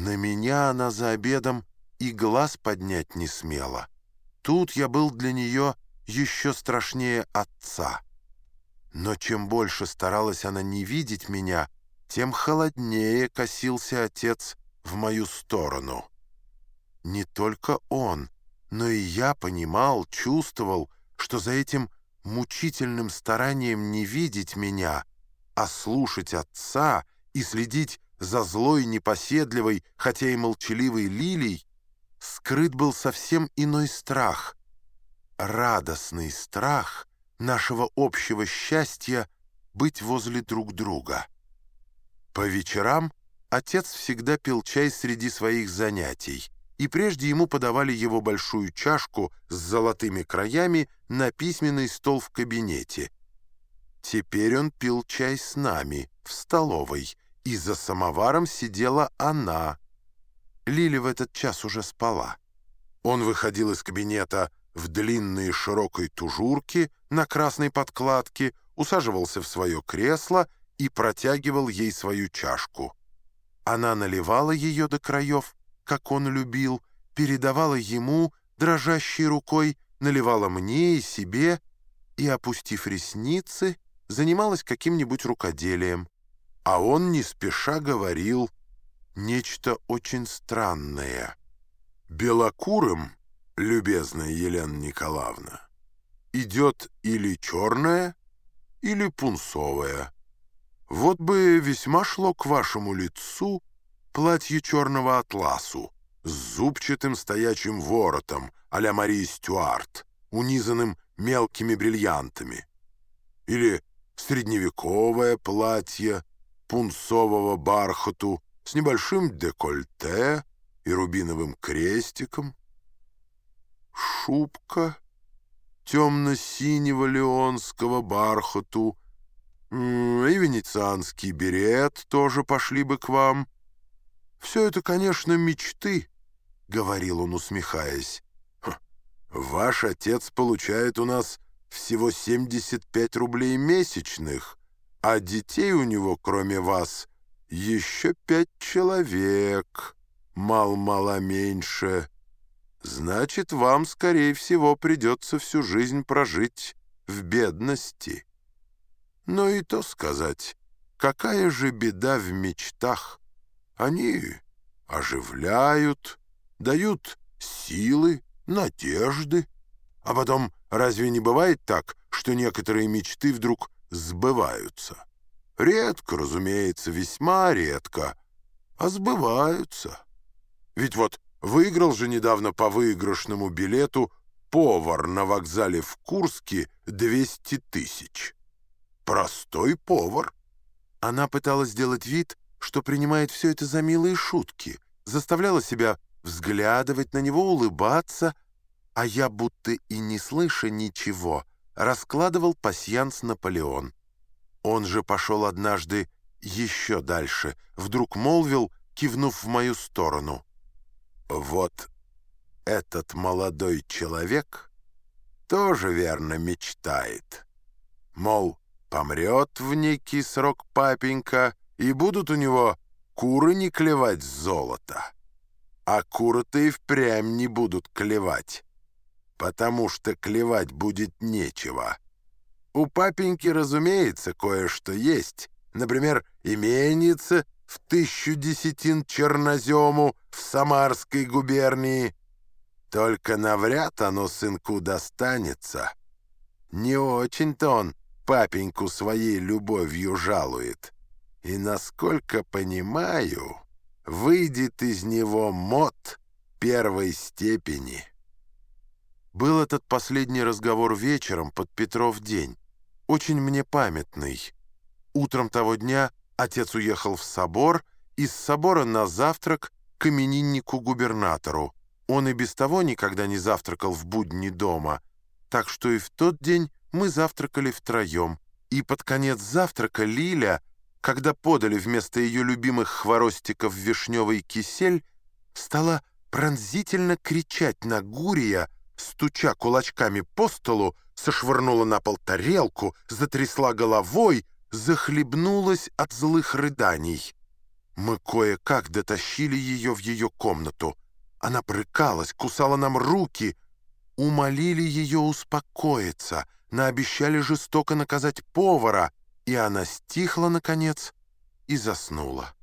На меня она за обедом и глаз поднять не смела. Тут я был для нее еще страшнее отца. Но чем больше старалась она не видеть меня, тем холоднее косился отец в мою сторону. Не только он, но и я понимал, чувствовал, что за этим мучительным старанием не видеть меня, а слушать отца и следить за злой, непоседливой, хотя и молчаливой лилией, скрыт был совсем иной страх, радостный страх нашего общего счастья быть возле друг друга. По вечерам отец всегда пил чай среди своих занятий, и прежде ему подавали его большую чашку с золотыми краями на письменный стол в кабинете. Теперь он пил чай с нами, в столовой, и за самоваром сидела она. Лили в этот час уже спала. Он выходил из кабинета в длинные широкой тужурке на красной подкладке, усаживался в свое кресло и протягивал ей свою чашку. Она наливала ее до краев, как он любил, передавала ему, дрожащей рукой, наливала мне и себе, и, опустив ресницы, занималась каким-нибудь рукоделием. А он не спеша говорил нечто очень странное. «Белокурым, любезная Елена Николаевна, идет или черное, или пунцовое. Вот бы весьма шло к вашему лицу платье черного атласу с зубчатым стоячим воротом а-ля Марии Стюарт, унизанным мелкими бриллиантами. Или средневековое платье пунцового бархату с небольшим декольте и рубиновым крестиком. Шубка темно-синего леонского бархату и венецианский берет тоже пошли бы к вам. Все это, конечно, мечты, — говорил он, усмехаясь. Ваш отец получает у нас всего 75 рублей месячных, а детей у него, кроме вас, еще пять человек, мал-мало меньше. Значит, вам, скорее всего, придется всю жизнь прожить в бедности. Но и то сказать, какая же беда в мечтах. Они оживляют, дают силы, надежды. А потом, разве не бывает так, что некоторые мечты вдруг сбываются? Редко, разумеется, весьма редко, а сбываются. Ведь вот выиграл же недавно по выигрышному билету повар на вокзале в Курске 200 тысяч. Простой повар. Она пыталась сделать вид, что принимает все это за милые шутки, заставляла себя взглядывать на него, улыбаться, а я, будто и не слыша ничего, раскладывал пасьянс Наполеон. Он же пошел однажды еще дальше, вдруг молвил, кивнув в мою сторону. «Вот этот молодой человек тоже верно мечтает. Мол, помрет в некий срок папенька, и будут у него куры не клевать золото. А куры-то и впрямь не будут клевать, потому что клевать будет нечего». У папеньки, разумеется, кое-что есть. Например, именица в тысячу десятин чернозему в Самарской губернии. Только навряд оно сынку достанется. Не очень-то он папеньку своей любовью жалует. И, насколько понимаю, выйдет из него мод первой степени. Был этот последний разговор вечером под Петров день очень мне памятный. Утром того дня отец уехал в собор, из собора на завтрак к имениннику-губернатору. Он и без того никогда не завтракал в будни дома, так что и в тот день мы завтракали втроем. И под конец завтрака Лиля, когда подали вместо ее любимых хворостиков вишневый кисель, стала пронзительно кричать на Гурия, стуча кулачками по столу, сошвырнула на пол тарелку, затрясла головой, захлебнулась от злых рыданий. Мы кое-как дотащили ее в ее комнату. Она брыкалась, кусала нам руки, умолили ее успокоиться, наобещали жестоко наказать повара, и она стихла, наконец, и заснула.